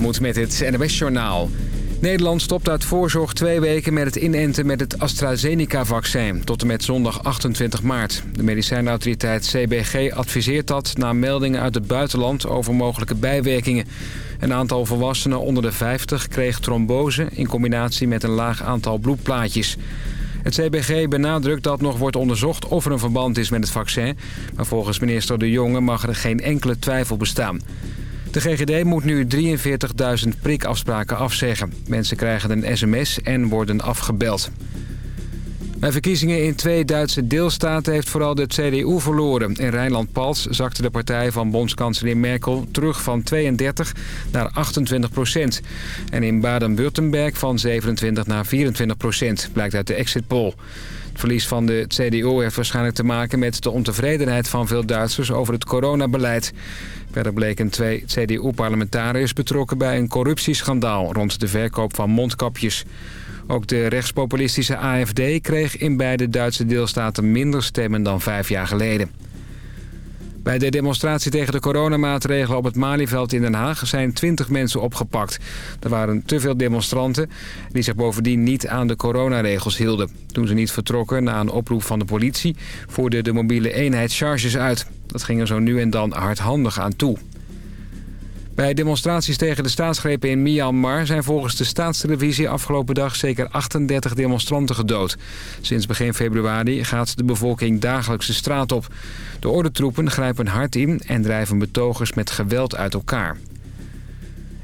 moet met het NWS Journaal. Nederland stopt uit voorzorg twee weken met het inenten met het AstraZeneca-vaccin... tot en met zondag 28 maart. De medicijnautoriteit CBG adviseert dat na meldingen uit het buitenland... over mogelijke bijwerkingen. Een aantal volwassenen onder de 50 kreeg trombose... in combinatie met een laag aantal bloedplaatjes. Het CBG benadrukt dat nog wordt onderzocht of er een verband is met het vaccin... maar volgens minister De Jonge mag er geen enkele twijfel bestaan. De GGD moet nu 43.000 prikafspraken afzeggen. Mensen krijgen een sms en worden afgebeld. Bij verkiezingen in twee Duitse deelstaten heeft vooral de CDU verloren. In Rijnland-Pals zakte de partij van bondskanselier Merkel terug van 32 naar 28 procent. En in Baden-Württemberg van 27 naar 24 procent, blijkt uit de exit poll. Verlies van de CDU heeft waarschijnlijk te maken met de ontevredenheid van veel Duitsers over het coronabeleid. Verder bleken twee CDU-parlementariërs betrokken bij een corruptieschandaal rond de verkoop van mondkapjes. Ook de rechtspopulistische AFD kreeg in beide Duitse deelstaten minder stemmen dan vijf jaar geleden. Bij de demonstratie tegen de coronamaatregelen op het Malieveld in Den Haag zijn 20 mensen opgepakt. Er waren te veel demonstranten die zich bovendien niet aan de coronaregels hielden. Toen ze niet vertrokken na een oproep van de politie voerde de mobiele eenheid charges uit. Dat ging er zo nu en dan hardhandig aan toe. Bij demonstraties tegen de staatsgrepen in Myanmar zijn volgens de staatstelevisie afgelopen dag zeker 38 demonstranten gedood. Sinds begin februari gaat de bevolking dagelijks de straat op. De ordentroepen grijpen hard in en drijven betogers met geweld uit elkaar.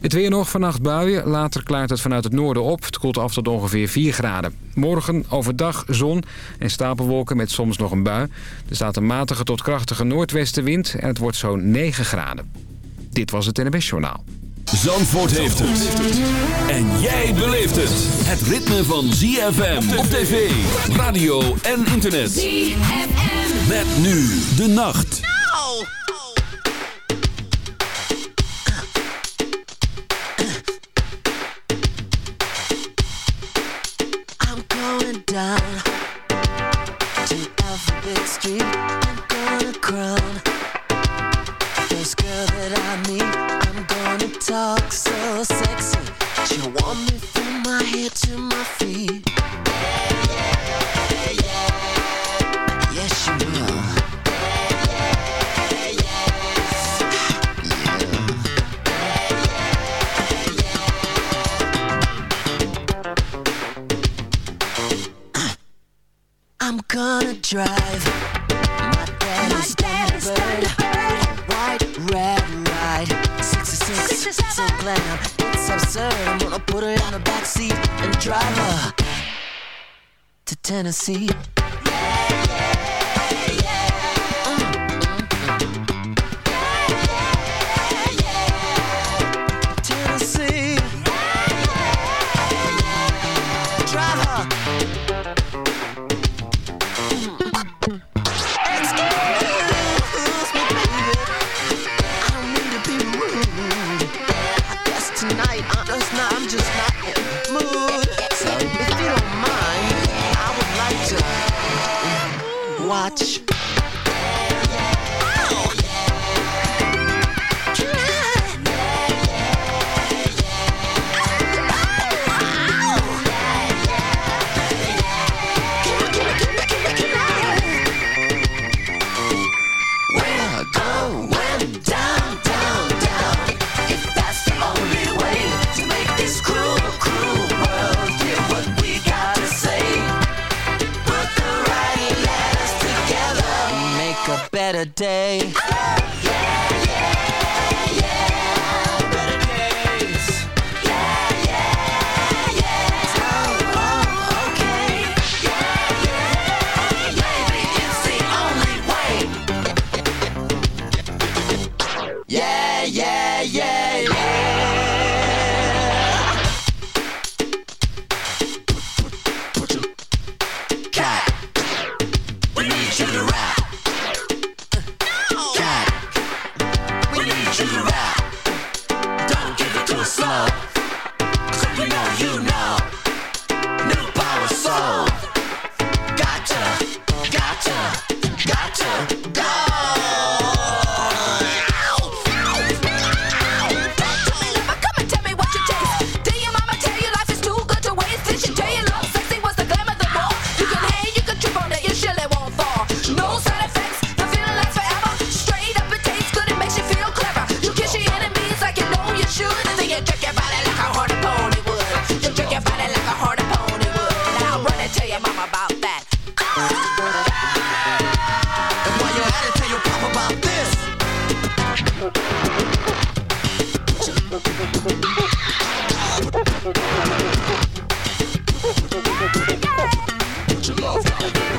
Het weer nog, vannacht buien. Later klaart het vanuit het noorden op. Het koelt af tot ongeveer 4 graden. Morgen overdag zon en stapelwolken met soms nog een bui. Er staat een matige tot krachtige noordwestenwind en het wordt zo'n 9 graden. Dit was het NWS Journaal. Zandvoort heeft het. En jij beleeft het. Het ritme van ZFM op tv, radio en internet. ZFM. Met nu de nacht. No! I'm going down Tennessee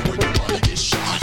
when your body is shot.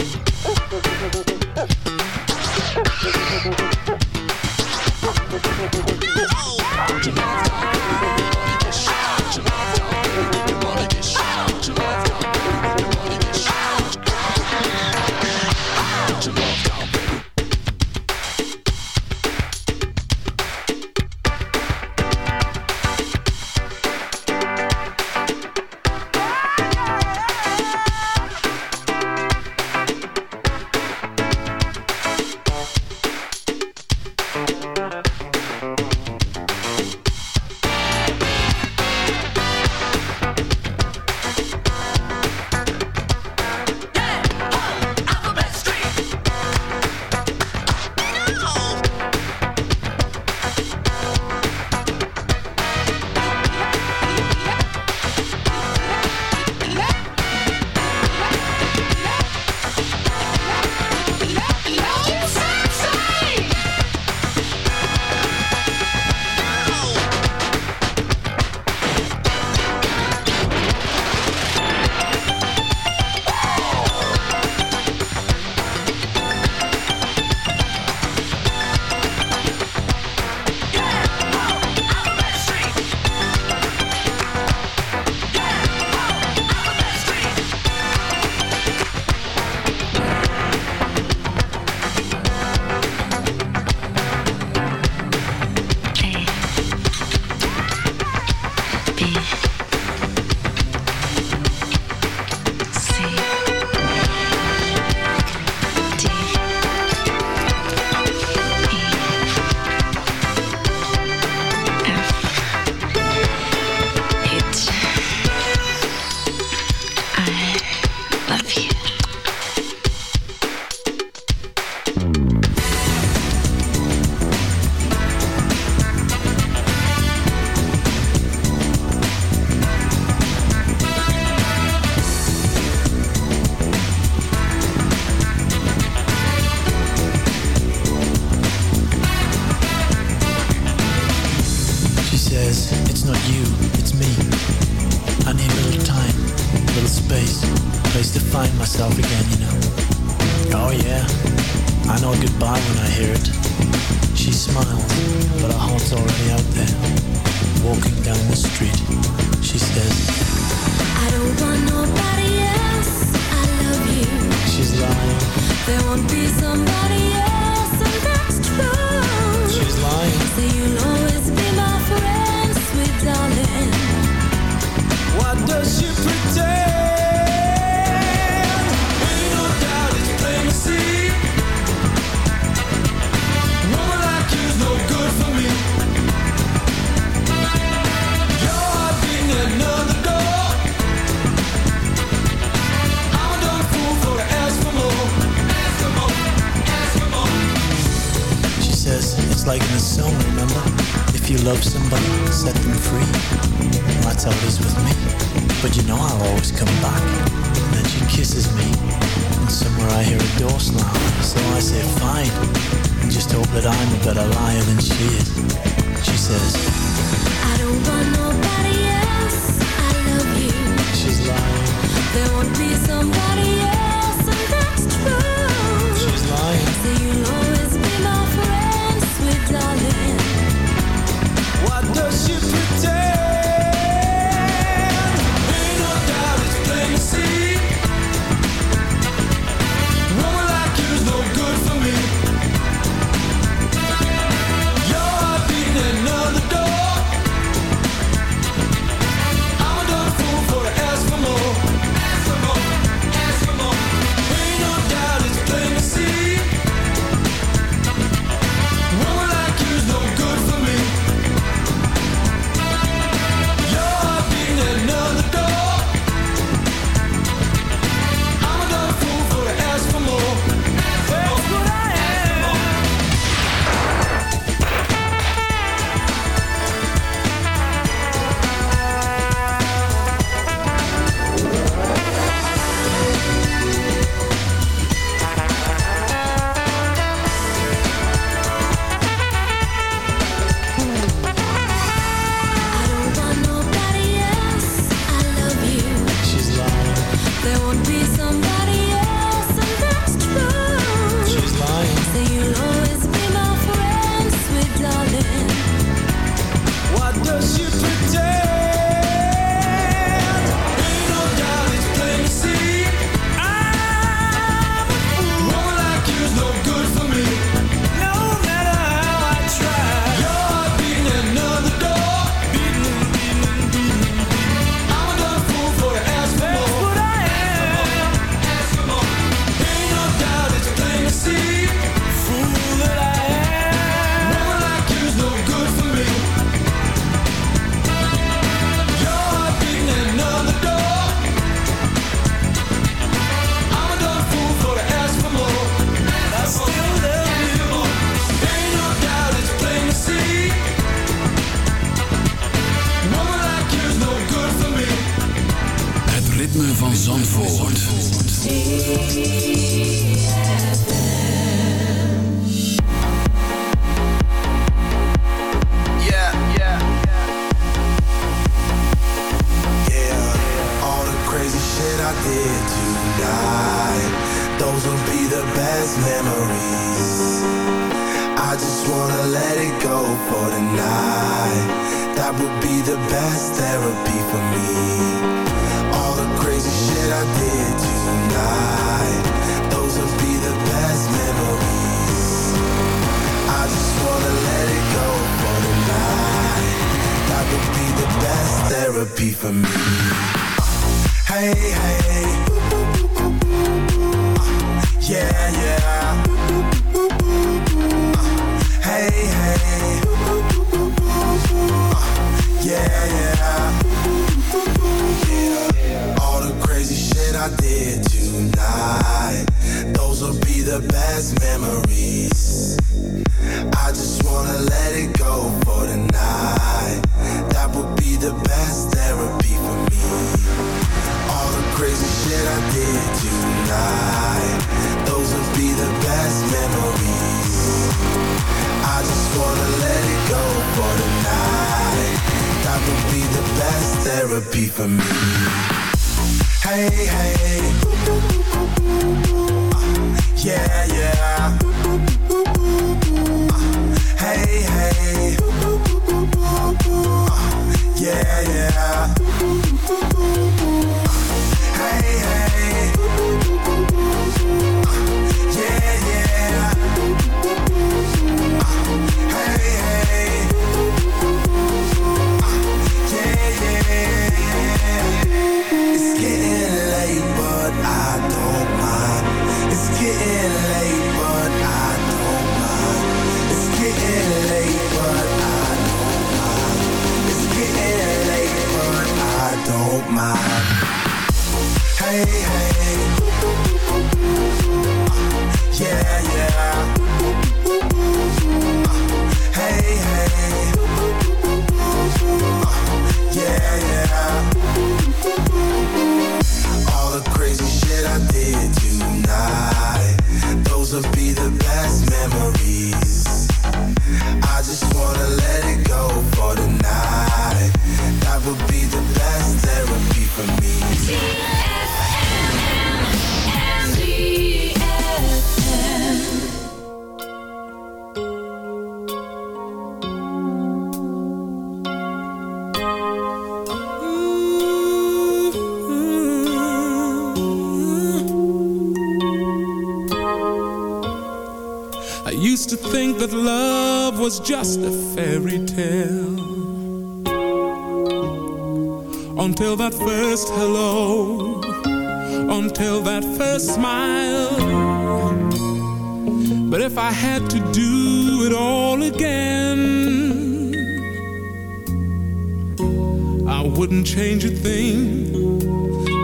wouldn't change a thing.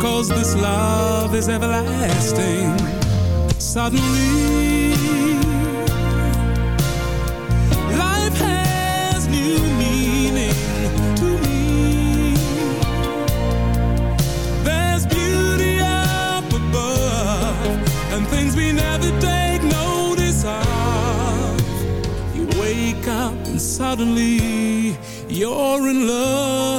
Cause this love is everlasting. Suddenly Life has new meaning to me. There's beauty up above And things we never take notice of. You wake up and suddenly You're in love.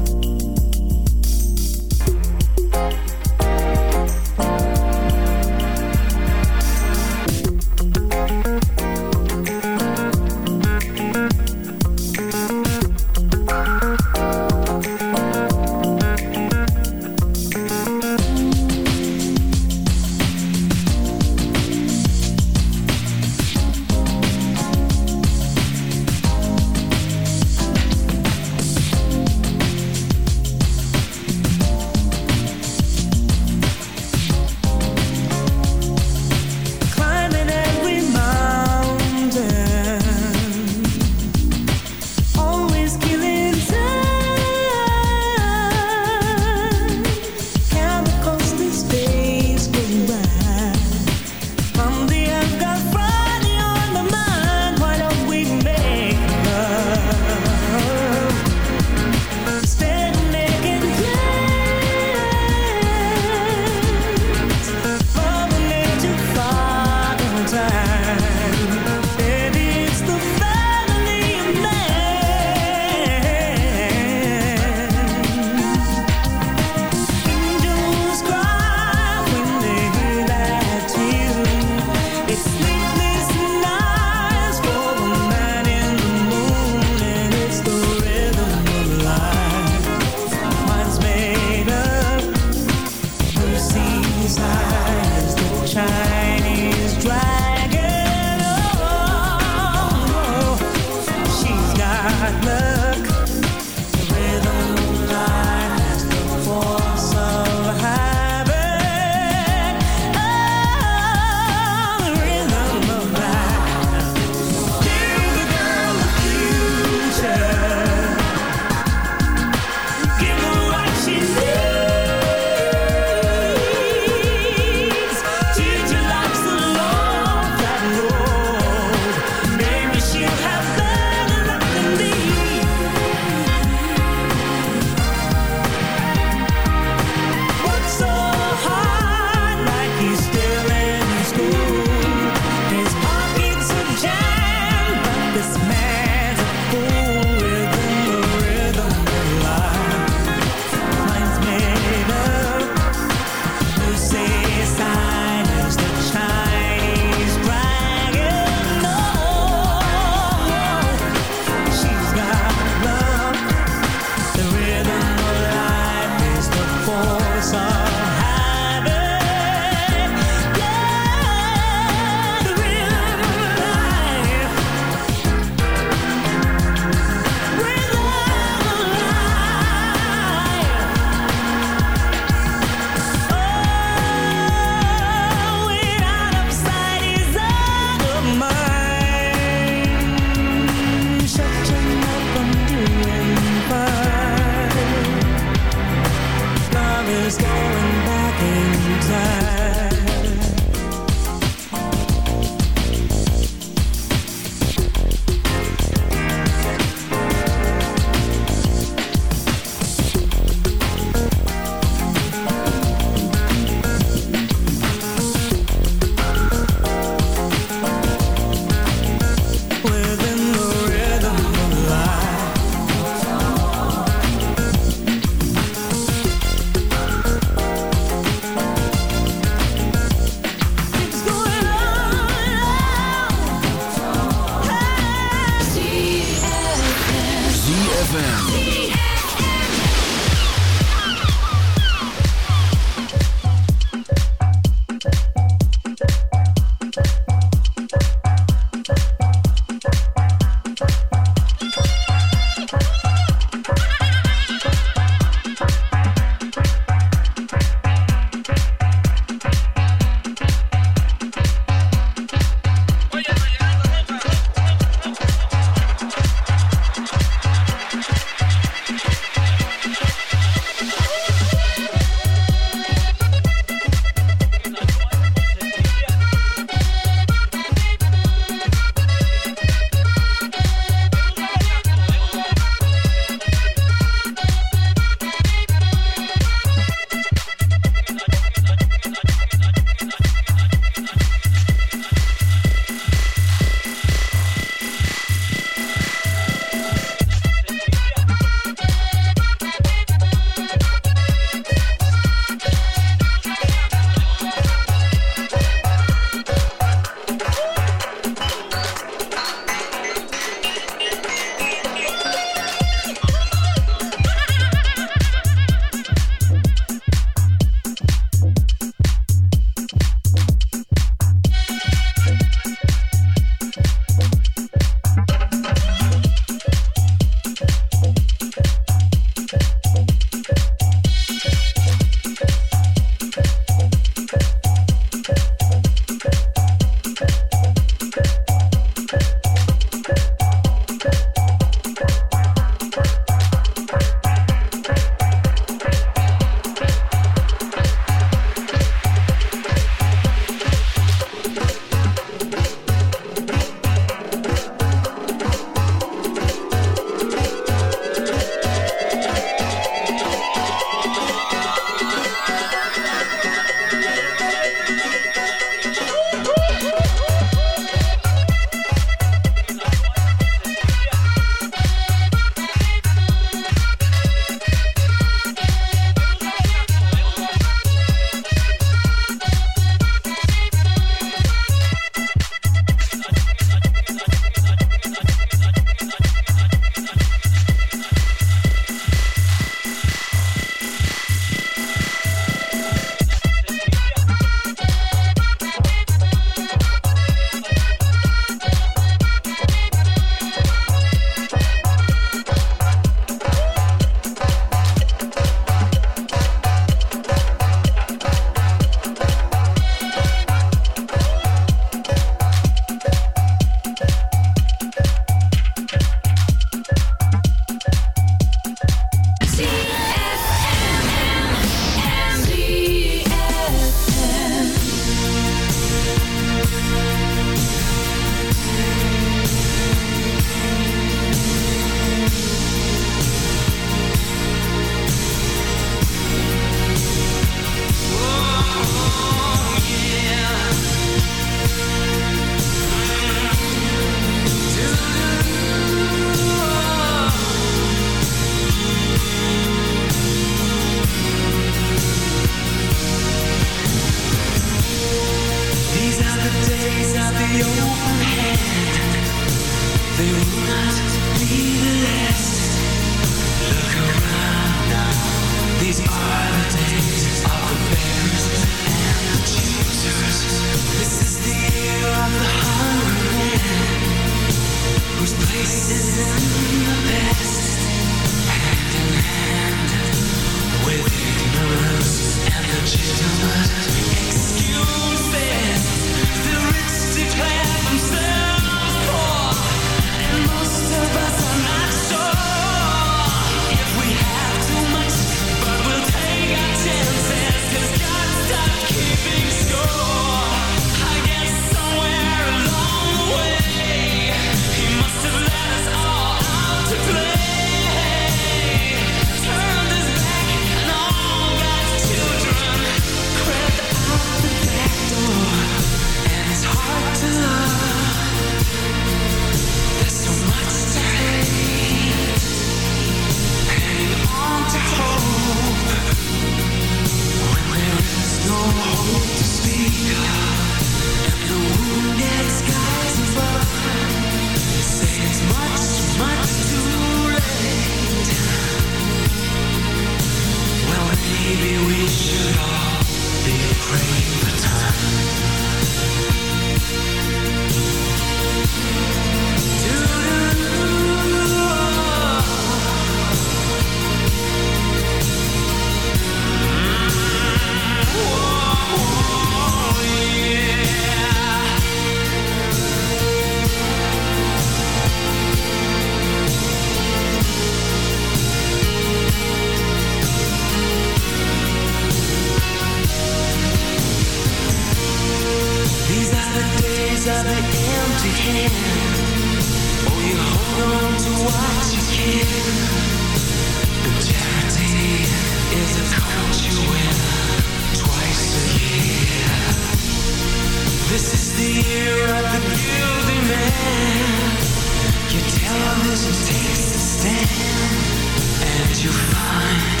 Find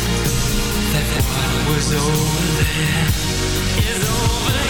that what was over there is over here.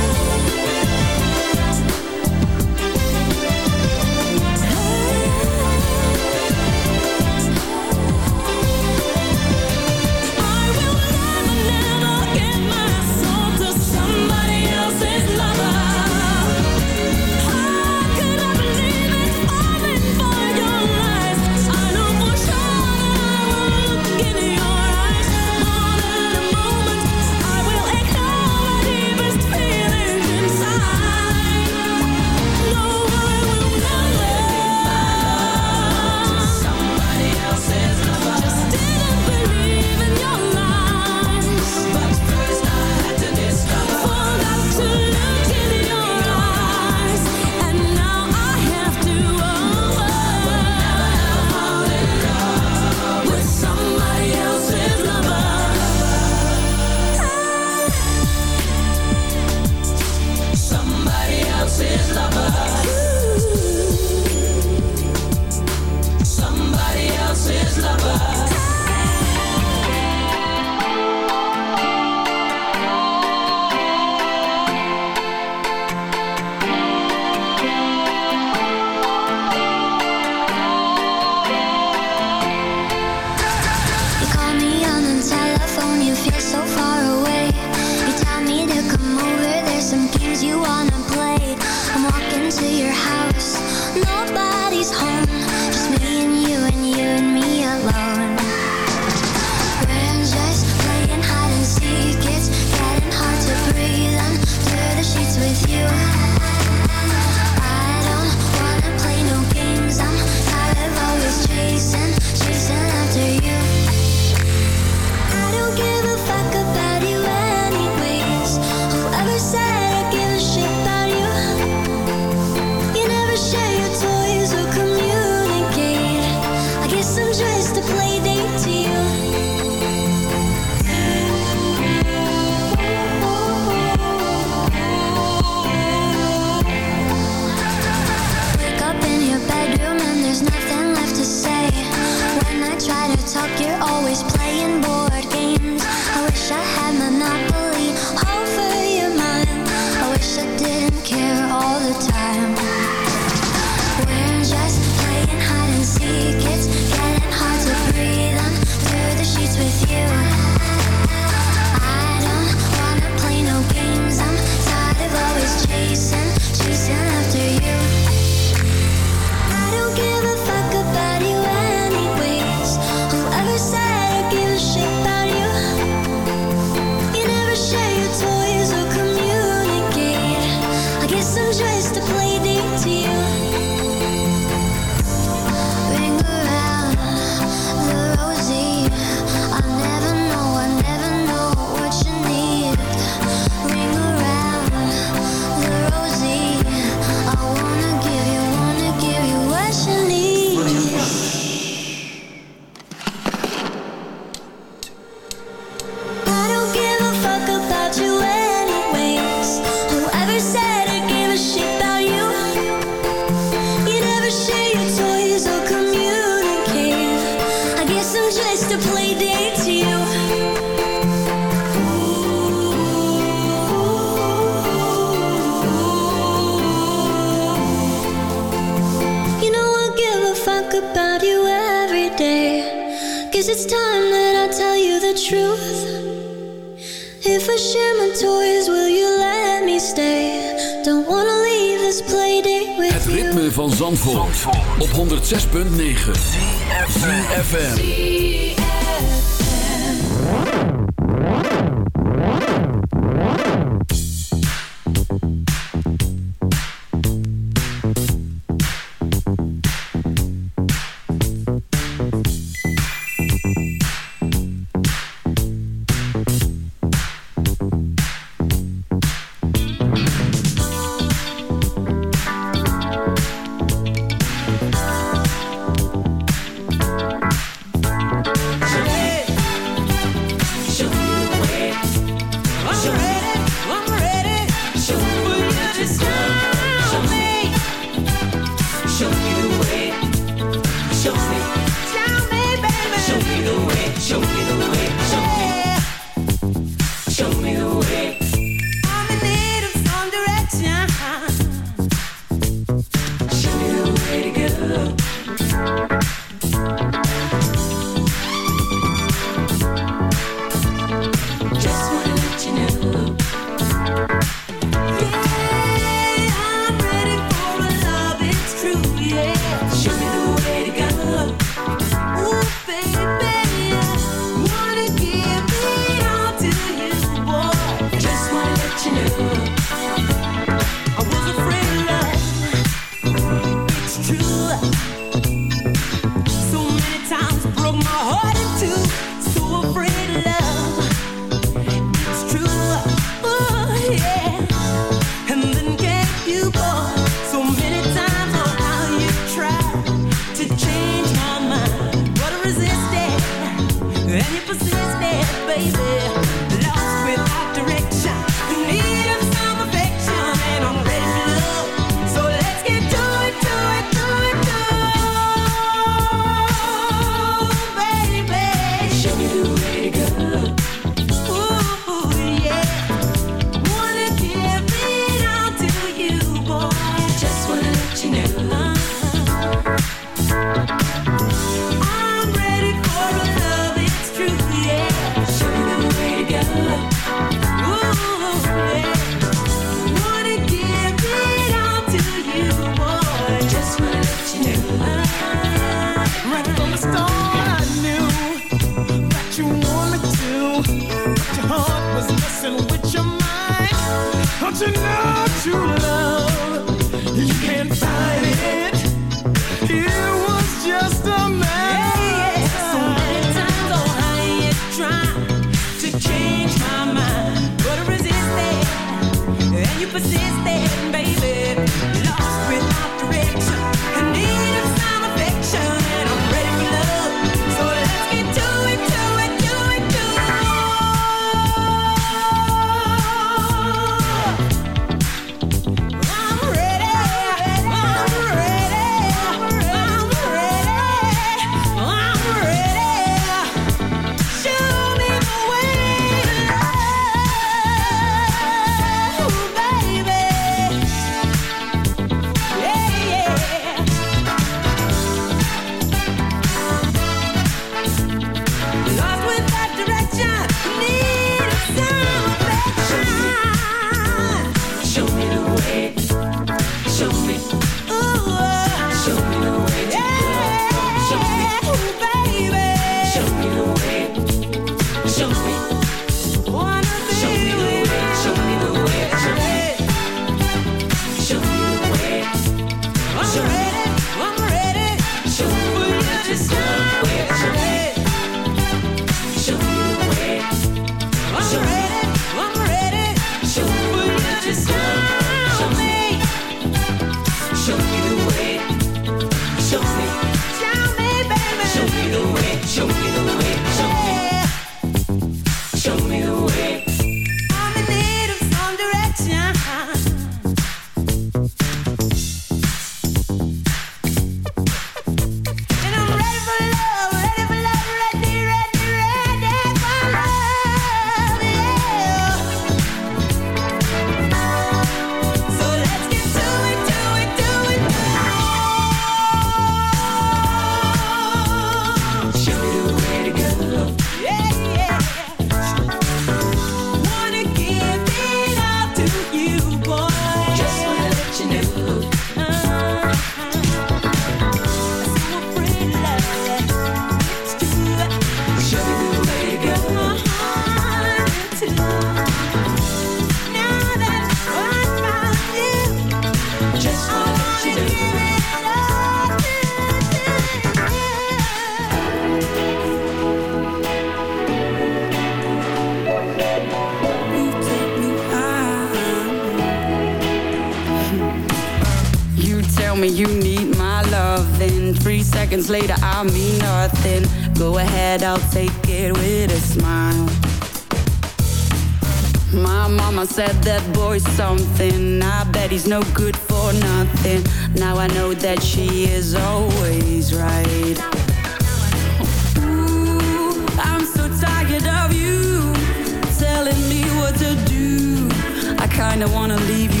kind, I wanna leave you